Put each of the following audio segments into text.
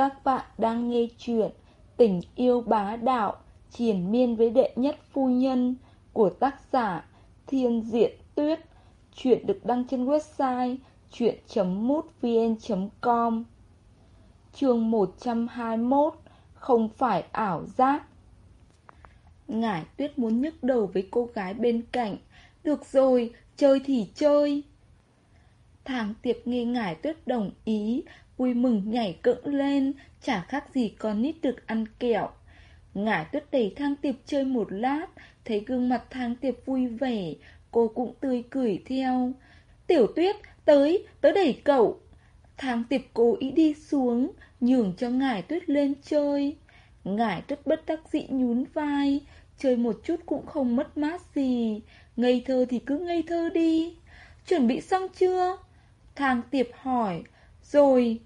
Các bạn đang nghe chuyện Tình yêu bá đạo triển miên với đệ nhất phu nhân Của tác giả Thiên Diện Tuyết. Chuyện được đăng trên website chuyện.mútvn.com Chương 121 Không phải ảo giác. Ngải tuyết muốn nhức đầu với cô gái bên cạnh. Được rồi, chơi thì chơi. Thằng tiệp nghe ngải tuyết đồng ý Vui mừng nhảy cẫng lên Chả khác gì con nít được ăn kẹo. Ngải tuyết đẩy thang tiệp chơi một lát Thấy gương mặt thang tiệp vui vẻ Cô cũng tươi cười theo. Tiểu tuyết, tới, tới đẩy cậu. Thang tiệp cố ý đi xuống Nhường cho ngải tuyết lên chơi. Ngải tuyết bất đắc dĩ nhún vai Chơi một chút cũng không mất mát gì. Ngây thơ thì cứ ngây thơ đi. Chuẩn bị xong chưa? Thang tiệp hỏi. Rồi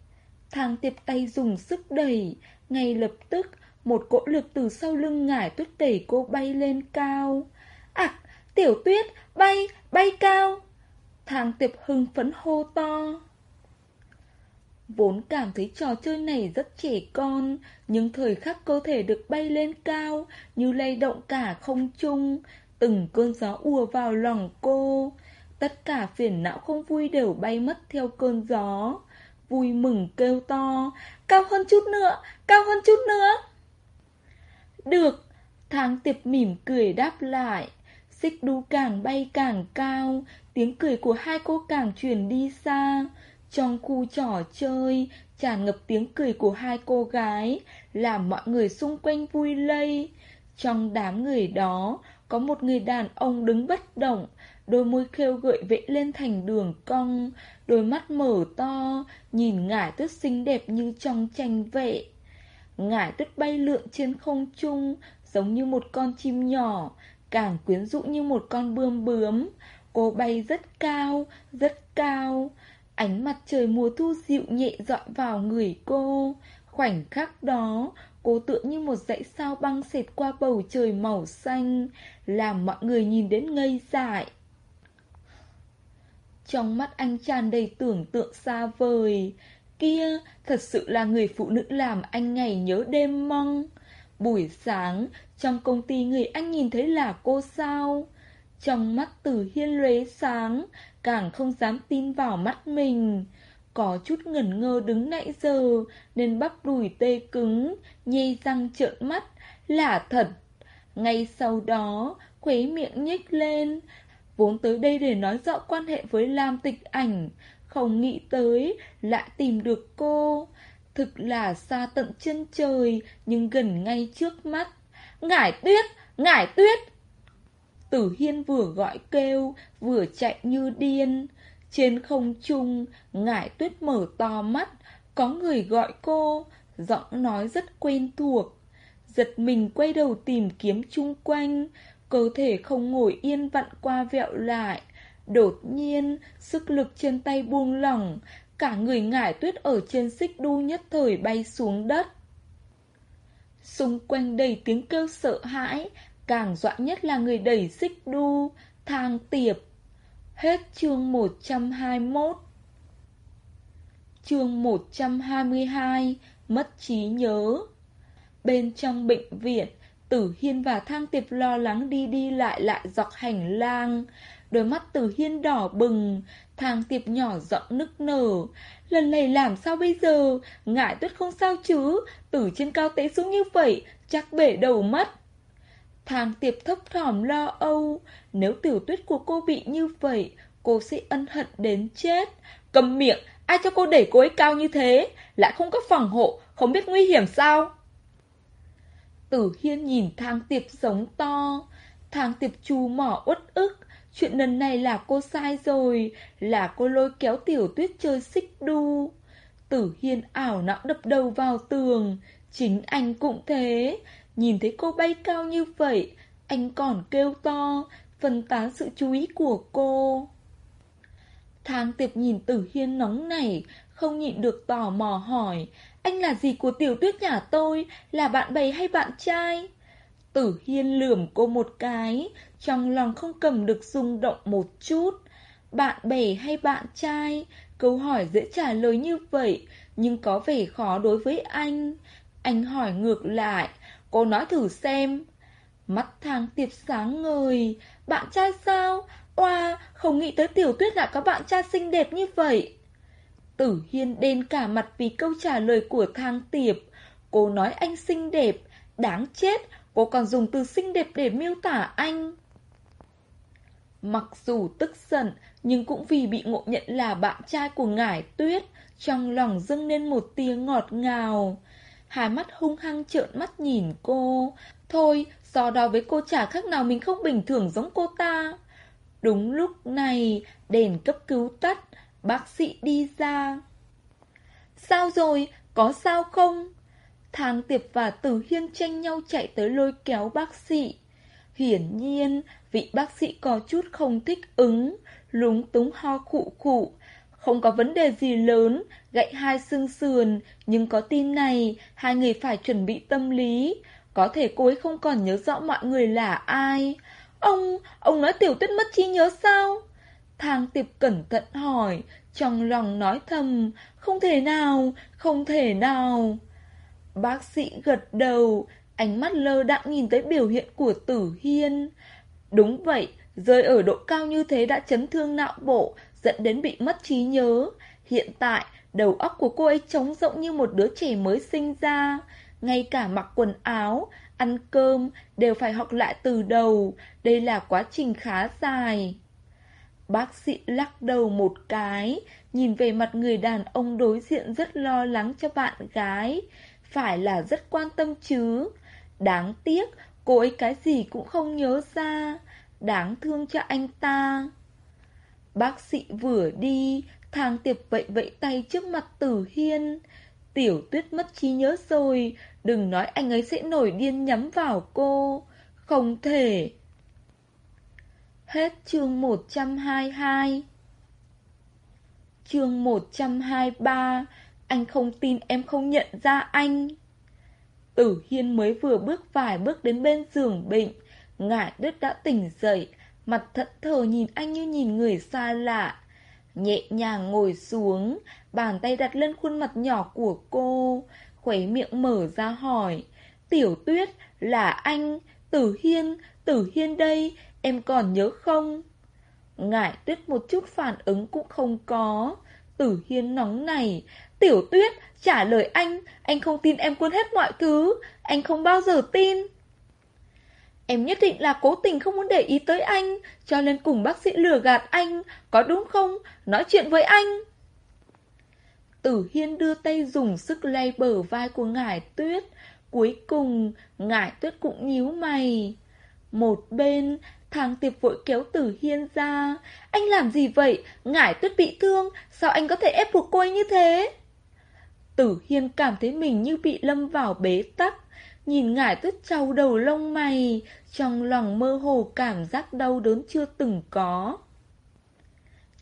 Thang tiệp tay dùng sức đẩy. Ngay lập tức Một cỗ lực từ sau lưng ngải tuyết đẩy cô bay lên cao. Ảc, tiểu tuyết, bay, bay cao. Thang tiệp hưng phấn hô to. Vốn cảm thấy trò chơi này rất trẻ con Nhưng thời khắc cơ thể được bay lên cao Như lay động cả không trung Từng cơn gió ùa vào lòng cô. Tất cả phiền não không vui đều bay mất theo cơn gió. Vui mừng kêu to. Cao hơn chút nữa, cao hơn chút nữa. Được Tháng tiệp mỉm cười đáp lại. Xích đu càng bay càng cao Tiếng cười của hai cô càng truyền đi xa. Trong khu trò chơi Tràn ngập tiếng cười của hai cô gái Làm mọi người xung quanh vui lây. Trong đám người đó Có một người đàn ông đứng bất động Đôi môi khêu gợi vẽ lên thành đường cong Đôi mắt mở to Nhìn ngải tuyết xinh đẹp như trong tranh vẽ. Ngải tuyết bay lượn trên không trung Giống như một con chim nhỏ Càng quyến rũ như một con bươm bướm. Cô bay rất cao, rất cao Ánh mặt trời mùa thu dịu nhẹ dọi vào người cô. Khoảnh khắc đó Cô tựa như một dãy sao băng xẹt qua bầu trời màu xanh Làm mọi người nhìn đến ngây dại trong mắt anh tràn đầy tưởng tượng xa vời. Kia, thật sự là người phụ nữ làm anh ngày nhớ đêm mong. Buổi sáng, trong công ty người anh nhìn thấy là cô sao? Trong mắt Tử Hiên lóe sáng, càng không dám tin vào mắt mình. Có chút ngẩn ngơ đứng nãy giờ, nên bắp đùi tê cứng, nhây răng trợn mắt, là thật. Ngay sau đó, khuấy miệng nhếch lên, Vốn tới đây để nói rõ quan hệ với Lam tịch ảnh, Không nghĩ tới lại tìm được cô. Thực là xa tận chân trời, Nhưng gần ngay trước mắt. Ngải tuyết! Ngải tuyết! Tử Hiên vừa gọi kêu, Vừa chạy như điên. Trên không trung, Ngải tuyết mở to mắt. Có người gọi cô, Giọng nói rất quen thuộc. Giật mình quay đầu tìm kiếm chung quanh. Cơ thể không ngồi yên vặn qua vẹo lại. Đột nhiên, Sức lực trên tay buông lỏng, Cả người ngải tuyết ở trên xích đu nhất thời bay xuống đất. Xung quanh đầy tiếng kêu sợ hãi, Càng dọa nhất là người đẩy xích đu, Thang tiệp. Hết chương 121 Chương 122 Mất trí nhớ. Bên trong bệnh viện Tử Hiên và Thang Tiệp lo lắng đi đi lại lại dọc hành lang. Đôi mắt Tử Hiên đỏ bừng, Thang Tiệp nhỏ giọng nức nở. Lần này làm sao bây giờ? Ngại tuyết không sao chứ? Từ trên cao té xuống như vậy, chắc bể đầu mất. Thang Tiệp thấp thỏm lo âu. Nếu tiểu tuyết của cô bị như vậy, cô sẽ ân hận đến chết. Cầm miệng, ai cho cô đẩy cô ấy cao như thế? Lại không có phòng hộ, không biết nguy hiểm sao? Tử Hiên nhìn thang tiệp sống to. Thang tiệp chu mỏ uất ức. Chuyện lần này là cô sai rồi. Là cô lôi kéo tiểu tuyết chơi xích đu. Tử Hiên ảo não đập đầu vào tường. Chính anh cũng thế. Nhìn thấy cô bay cao như vậy. Anh còn kêu to. Phân tán sự chú ý của cô. Thang tiệp nhìn Tử Hiên nóng nảy. Không nhịn được tò mò hỏi. Anh là gì của tiểu tuyết nhà tôi? Là bạn bè hay bạn trai? Tử Hiên lườm cô một cái, trong lòng không cầm được rung động một chút. Bạn bè hay bạn trai? Câu hỏi dễ trả lời như vậy, nhưng có vẻ khó đối với anh. Anh hỏi ngược lại, cô nói thử xem. Mắt thang tiệp sáng ngời, bạn trai sao? Oa, không nghĩ tới tiểu tuyết lại có bạn trai xinh đẹp như vậy. Tử Hiên đen cả mặt vì câu trả lời của thang tiệp. Cô nói anh xinh đẹp, đáng chết, cô còn dùng từ xinh đẹp để miêu tả anh. Mặc dù tức giận, nhưng cũng vì bị ngộ nhận là bạn trai của ngải tuyết, trong lòng dâng lên một tia ngọt ngào. Hai mắt hung hăng trợn mắt nhìn cô. Thôi, so đo với cô chả khác nào mình không bình thường giống cô ta. Đúng lúc này, đèn cấp cứu tắt, bác sĩ đi ra. Sao rồi, có sao không? Thang Tiệp và Tử Hiên tranh nhau chạy tới lôi kéo bác sĩ. Hiển nhiên, vị bác sĩ có chút không thích ứng, lúng túng ho khụ khụ. Không có vấn đề gì lớn, gãy hai xương sườn, nhưng có tin này, hai người phải chuẩn bị tâm lý. Có thể cô ấy không còn nhớ rõ mọi người là ai. Ông, ông nói tiểu tuyết mất trí nhớ sao? Thang tiệp cẩn thận hỏi, trong lòng nói thầm, không thể nào, không thể nào. Bác sĩ gật đầu, ánh mắt lơ đãng nhìn tới biểu hiện của tử hiên. Đúng vậy, rơi ở độ cao như thế đã chấn thương não bộ, dẫn đến bị mất trí nhớ. Hiện tại, đầu óc của cô ấy trống rỗng như một đứa trẻ mới sinh ra. Ngay cả mặc quần áo, ăn cơm đều phải học lại từ đầu. Đây là quá trình khá dài. Bác sĩ lắc đầu một cái, nhìn về mặt người đàn ông đối diện rất lo lắng cho bạn gái. Phải là rất quan tâm chứ. Đáng tiếc, cô ấy cái gì cũng không nhớ ra. Đáng thương cho anh ta. Bác sĩ vừa đi, thang tiệp vậy vậy tay trước mặt tử hiên. Tiểu tuyết mất trí nhớ rồi, đừng nói anh ấy sẽ nổi điên nhắm vào cô. Không thể. Hết chương 122 Chương 123 Anh không tin em không nhận ra anh. Tử Hiên mới vừa bước vài bước đến bên giường bệnh, Ngải đứt đã tỉnh dậy, Mặt thẫn thờ nhìn anh như nhìn người xa lạ. Nhẹ nhàng ngồi xuống, Bàn tay đặt lên khuôn mặt nhỏ của cô, Khuấy miệng mở ra hỏi, Tiểu tuyết, là anh? Tử Hiên Tử Hiên đây Em còn nhớ không? Ngải tuyết một chút phản ứng cũng không có. Tử Hiên nóng này. Tiểu tuyết, trả lời anh. Anh không tin em quên hết mọi thứ. Anh không bao giờ tin. Em nhất định là cố tình không muốn để ý tới anh, cho nên cùng bác sĩ lừa gạt anh, có đúng không? Nói chuyện với anh. Tử Hiên đưa tay dùng sức lay bờ vai của ngải tuyết. Cuối cùng, ngải tuyết cũng nhíu mày. Một bên, Thang tiệp vội kéo tử hiên ra. Anh làm gì vậy? Ngải tuyết bị thương, sao anh có thể ép buộc cô ấy như thế? Tử hiên cảm thấy mình như bị lâm vào bế tắc. Nhìn ngải tuyết trao đầu lông mày, trong lòng mơ hồ cảm giác đau đớn chưa từng có.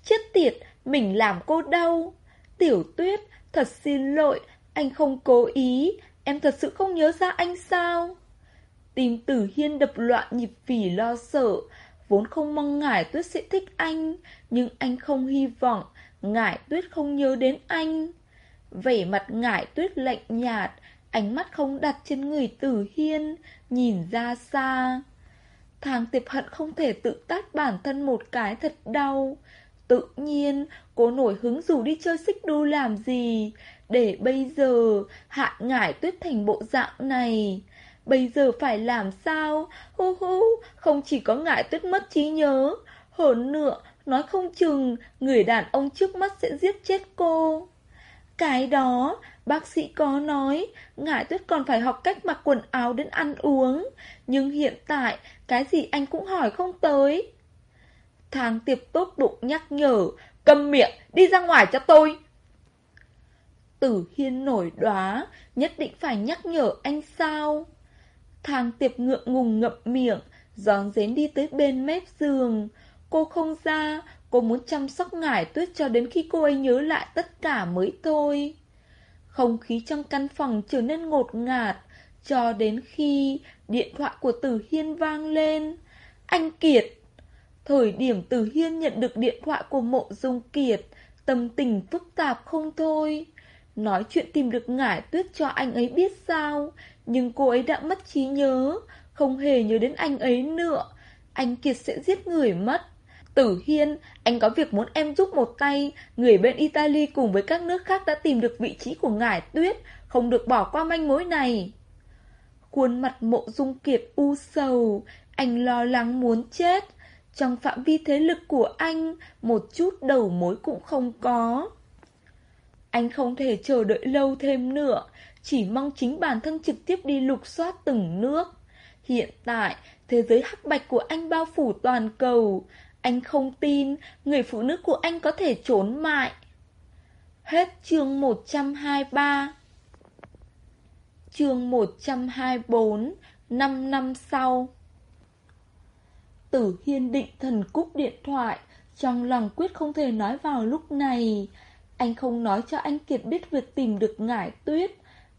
Chết tiệt, mình làm cô đau. Tiểu tuyết, thật xin lỗi, anh không cố ý, em thật sự không nhớ ra anh sao? Tim tử hiên đập loạn nhịp vì lo sợ, vốn không mong ngải tuyết sẽ thích anh, nhưng anh không hy vọng ngải tuyết không nhớ đến anh. Vẻ mặt ngải tuyết lạnh nhạt, ánh mắt không đặt trên người tử hiên, nhìn ra xa. Thằng tiệp hận không thể tự tát bản thân một cái thật đau. Tự nhiên, cô nổi hứng dù đi chơi xích đu làm gì, để bây giờ hạ ngải tuyết thành bộ dạng này. Bây giờ phải làm sao? Hu hu, không chỉ có ngại tuyết mất trí nhớ. Hồn nữa, nói không chừng người đàn ông trước mắt sẽ giết chết cô. Cái đó, bác sĩ có nói, ngại tuyết còn phải học cách mặc quần áo đến ăn uống. Nhưng hiện tại, cái gì anh cũng hỏi không tới. Thang tiệp tốt bụng nhắc nhở, cầm miệng, đi ra ngoài cho tôi. Tử Hiên nổi đoá, nhất định phải nhắc nhở anh sao? Thang tiệp ngượng ngùng ngậm miệng, gión dến đi tới bên mép giường. Cô không ra, cô muốn chăm sóc ngải tuyết cho đến khi cô ấy nhớ lại tất cả mới thôi. Không khí trong căn phòng trở nên ngột ngạt, cho đến khi điện thoại của Tử Hiên vang lên. Anh Kiệt! Thời điểm Tử Hiên nhận được điện thoại của mộ dung Kiệt, tâm tình phức tạp không thôi. Nói chuyện tìm được ngải tuyết cho anh ấy biết sao nhưng cô ấy đã mất trí nhớ. Không hề nhớ đến anh ấy nữa. Anh Kiệt sẽ giết người mất. Tử Hiên, anh có việc muốn em giúp một tay. Người bên Italy cùng với các nước khác đã tìm được vị trí của ngải tuyết Không được bỏ qua manh mối này. Khuôn mặt mộ dung kiệt u sầu. Anh lo lắng muốn chết. Trong phạm vi thế lực của anh Một chút đầu mối cũng không có. Anh không thể chờ đợi lâu thêm nữa. Chỉ mong chính bản thân trực tiếp đi lục soát từng nước. Hiện tại, Thế giới hắc bạch của anh bao phủ toàn cầu. Anh không tin Người phụ nữ của anh có thể trốn mại. Hết chương 123 Chương 124 5 năm sau. Tử Hiên định thần cúc điện thoại, Trong lòng quyết không thể nói vào lúc này. Anh không nói cho anh Kiệt biết việc tìm được ngải tuyết.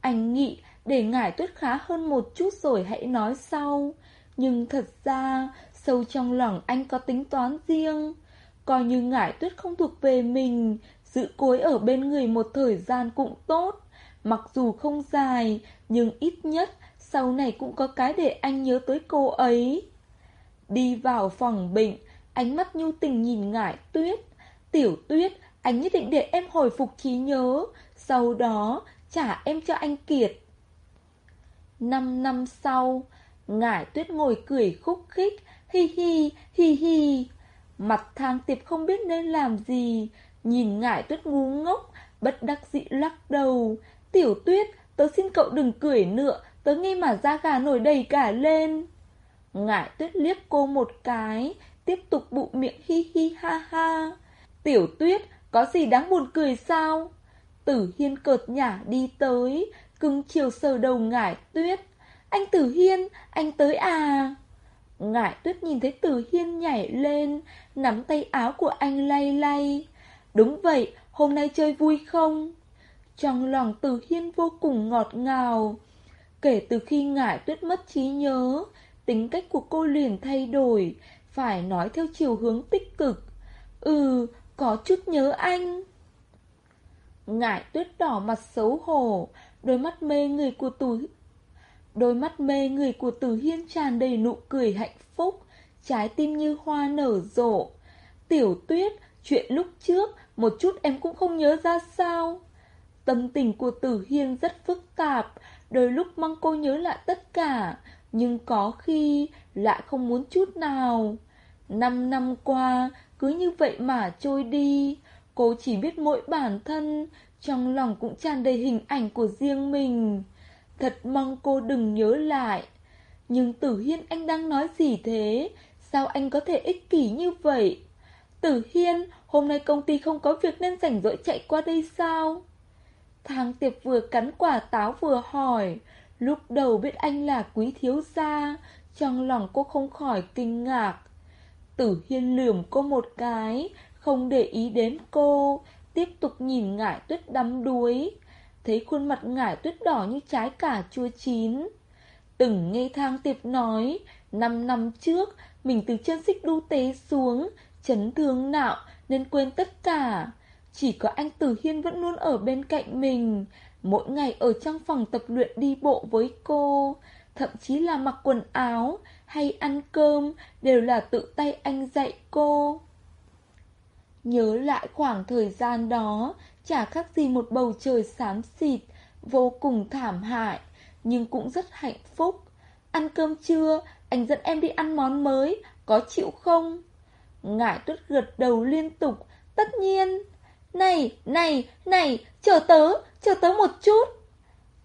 Anh nghĩ để ngải tuyết khá hơn một chút rồi hãy nói sau. Nhưng thật ra, Sâu trong lòng anh có tính toán riêng. Coi như ngải tuyết không thuộc về mình, Giữ cối ở bên người một thời gian cũng tốt. Mặc dù không dài, Nhưng ít nhất Sau này cũng có cái để anh nhớ tới cô ấy. Đi vào phòng bệnh, Ánh mắt nhu tình nhìn ngải tuyết. Tiểu tuyết, Anh nhất định để em hồi phục trí nhớ. Sau đó trả em cho anh Kiệt. Năm năm sau, Ngải tuyết ngồi cười khúc khích, Hi hi hi hi. Mặt thang tiệp không biết nên làm gì, Nhìn ngải tuyết ngu ngốc, Bất đắc dĩ lắc đầu. Tiểu tuyết, Tớ xin cậu đừng cười nữa, Tớ nghe mà da gà nổi đầy cả lên. Ngải tuyết liếc cô một cái, Tiếp tục bụ miệng hi hi ha ha. Tiểu tuyết, Có gì đáng buồn cười sao? Tử Hiên cợt nhả đi tới Cưng chiều sờ đầu ngải tuyết. Anh Tử Hiên Anh tới à? Ngải tuyết nhìn thấy Tử Hiên nhảy lên Nắm tay áo của anh lay lay. Đúng vậy Hôm nay chơi vui không? Trong lòng Tử Hiên vô cùng ngọt ngào. Kể từ khi ngải tuyết mất trí nhớ Tính cách của cô liền thay đổi Phải nói theo chiều hướng tích cực. Ừ, có chút nhớ anh. Ngải tuyết đỏ mặt xấu hổ Đôi mắt mê người của tử Đôi mắt mê người của Tử Hiên tràn đầy nụ cười hạnh phúc Trái tim như hoa nở rộ. Tiểu tuyết, chuyện lúc trước Một chút em cũng không nhớ ra sao. Tâm tình của Tử Hiên rất phức tạp Đôi lúc mong cô nhớ lại tất cả Nhưng có khi lại không muốn chút nào. Năm năm qua Cứ như vậy mà trôi đi Cô chỉ biết mỗi bản thân, Trong lòng cũng tràn đầy hình ảnh của riêng mình. Thật mong cô đừng nhớ lại. Nhưng Tử Hiên, anh đang nói gì thế? Sao anh có thể ích kỷ như vậy? Tử Hiên, Hôm nay công ty không có việc nên rảnh rỗi chạy qua đây sao? Thang tiệp vừa cắn quả táo vừa hỏi. Lúc đầu biết anh là quý thiếu gia, Trong lòng cô không khỏi kinh ngạc. Tử Hiên lườm cô một cái không để ý đến cô, Tiếp tục nhìn ngải tuyết đắm đuối. Thấy khuôn mặt ngải tuyết đỏ như trái cà chua chín. Từng nghe thang tiệp nói, Năm năm trước, Mình từ chân xích đu tế xuống, Chấn thương nạo Nên quên tất cả. Chỉ có anh Tử Hiên vẫn luôn ở bên cạnh mình. Mỗi ngày ở trong phòng tập luyện đi bộ với cô, Thậm chí là mặc quần áo Hay ăn cơm, Đều là tự tay anh dạy cô. Nhớ lại khoảng thời gian đó Chả khác gì một bầu trời xám xịt Vô cùng thảm hại Nhưng cũng rất hạnh phúc. Ăn cơm trưa Anh dẫn em đi ăn món mới Có chịu không? Ngải tuyết gật đầu liên tục Tất nhiên. Này, này, này Chờ tớ, chờ tớ một chút.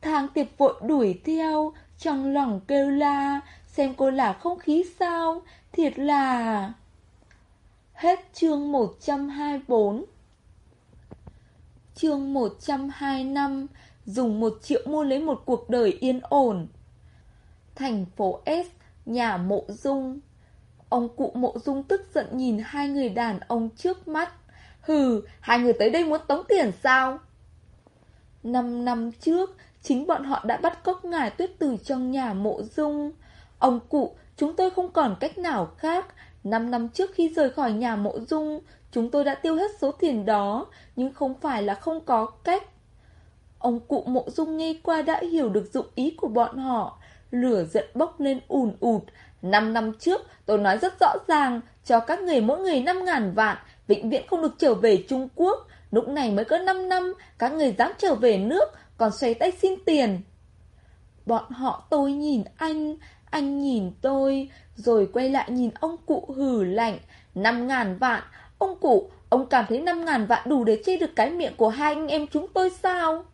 Thang tiệp vội đuổi theo Trong lòng kêu la Xem cô là không khí sao? Thiệt là Hết chương 124 Chương 125 Dùng một triệu mua lấy một cuộc đời yên ổn. Thành phố S Nhà mộ dung. Ông cụ mộ dung tức giận nhìn hai người đàn ông trước mắt. Hừ, hai người tới đây muốn tống tiền sao? Năm năm trước, chính bọn họ đã bắt cóc ngài tuyết từ trong nhà mộ dung. Ông cụ, chúng tôi không còn cách nào khác Năm năm trước khi rời khỏi nhà mộ dung Chúng tôi đã tiêu hết số tiền đó Nhưng không phải là không có cách Ông cụ mộ dung nghe qua đã hiểu được dụng ý của bọn họ. Lửa giận bốc lên ùn ụt. Năm năm trước, tôi nói rất rõ ràng, cho các người mỗi người năm ngàn vạn, vĩnh viễn không được trở về Trung Quốc. Lúc này mới có 5 năm, các người dám trở về nước, còn xoay tay xin tiền. Bọn họ tôi nhìn anh, anh nhìn tôi, rồi quay lại nhìn ông cụ hử lạnh. Năm ngàn vạn, ông cụ, ông cảm thấy năm ngàn vạn đủ để chê được cái miệng của hai anh em chúng tôi sao?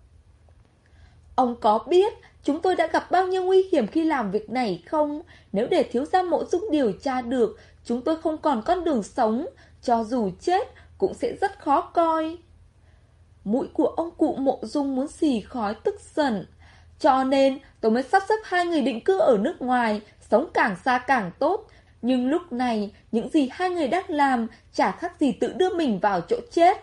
Ông có biết chúng tôi đã gặp bao nhiêu nguy hiểm khi làm việc này không? Nếu để thiếu gia mộ dung điều tra được, chúng tôi không còn con đường sống, cho dù chết cũng sẽ rất khó coi. Mũi của ông cụ mộ dung muốn xì khói tức giận. Cho nên tôi mới sắp xếp hai người định cư ở nước ngoài, sống càng xa càng tốt. Nhưng lúc này, những gì hai người đang làm chả khác gì tự đưa mình vào chỗ chết.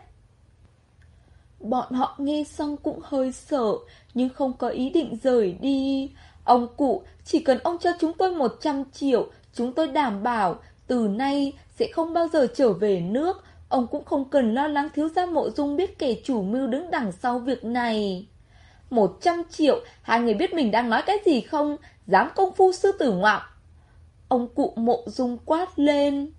Bọn họ nghe xong cũng hơi sợ, nhưng không có ý định rời đi. Ông cụ, chỉ cần ông cho chúng tôi 100 triệu, chúng tôi đảm bảo từ nay sẽ không bao giờ trở về nước. Ông cũng không cần lo lắng thiếu gia mộ dung biết kẻ chủ mưu đứng đằng sau việc này. 100 triệu, hai người biết mình đang nói cái gì không? Dám công phu sư tử ngoạm. Ông cụ mộ dung quát lên.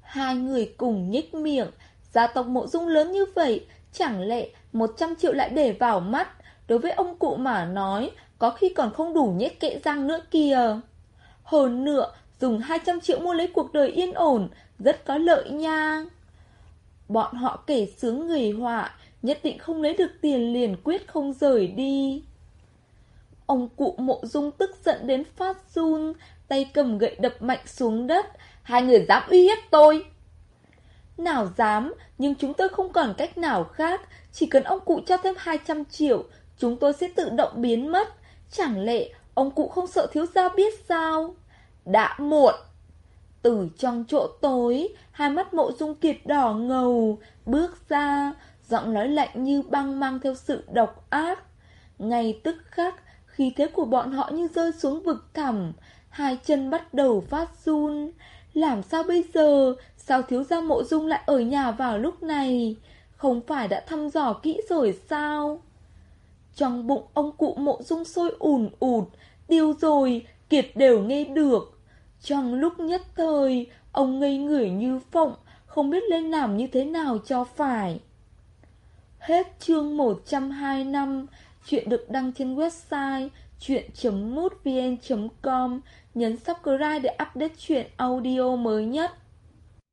Hai người cùng nhích miệng, gia tộc mộ dung lớn như vậy, chẳng lẽ 100 triệu lại để vào mắt, đối với ông cụ mà nói, có khi còn không đủ nhét kệ răng nữa kìa. Hồn nựa, dùng 200 triệu mua lấy cuộc đời yên ổn, rất có lợi nha. Bọn họ kể sướng người họa, nhất định không lấy được tiền liền quyết không rời đi. Ông cụ mộ dung tức giận đến phát run, tay cầm gậy đập mạnh xuống đất. Hai người dám uy hiếp tôi. Nào dám, nhưng chúng tôi không còn cách nào khác. Chỉ cần ông cụ cho thêm 200 triệu, chúng tôi sẽ tự động biến mất. Chẳng lẽ ông cụ không sợ thiếu gia biết sao? Đã muộn. Từ trong chỗ tối, hai mắt mộ dung kiệt đỏ ngầu, bước ra, giọng nói lạnh như băng mang theo sự độc ác. Ngay tức khắc, khí thế của bọn họ như rơi xuống vực thẳm, hai chân bắt đầu phát run. Làm sao bây giờ? Sao thiếu gia mộ dung lại ở nhà vào lúc này? Không phải đã thăm dò kỹ rồi sao? Trong bụng ông cụ mộ dung sôi ùn ụt, tiêu rồi, kiệt đều nghe được. Trong lúc nhất thời, ông ngây người như phộng, không biết lên làm như thế nào cho phải. Hết chương 125, chuyện được đăng trên website chuyện.mútvn.com, nhấn subscribe để update chuyện audio mới nhất.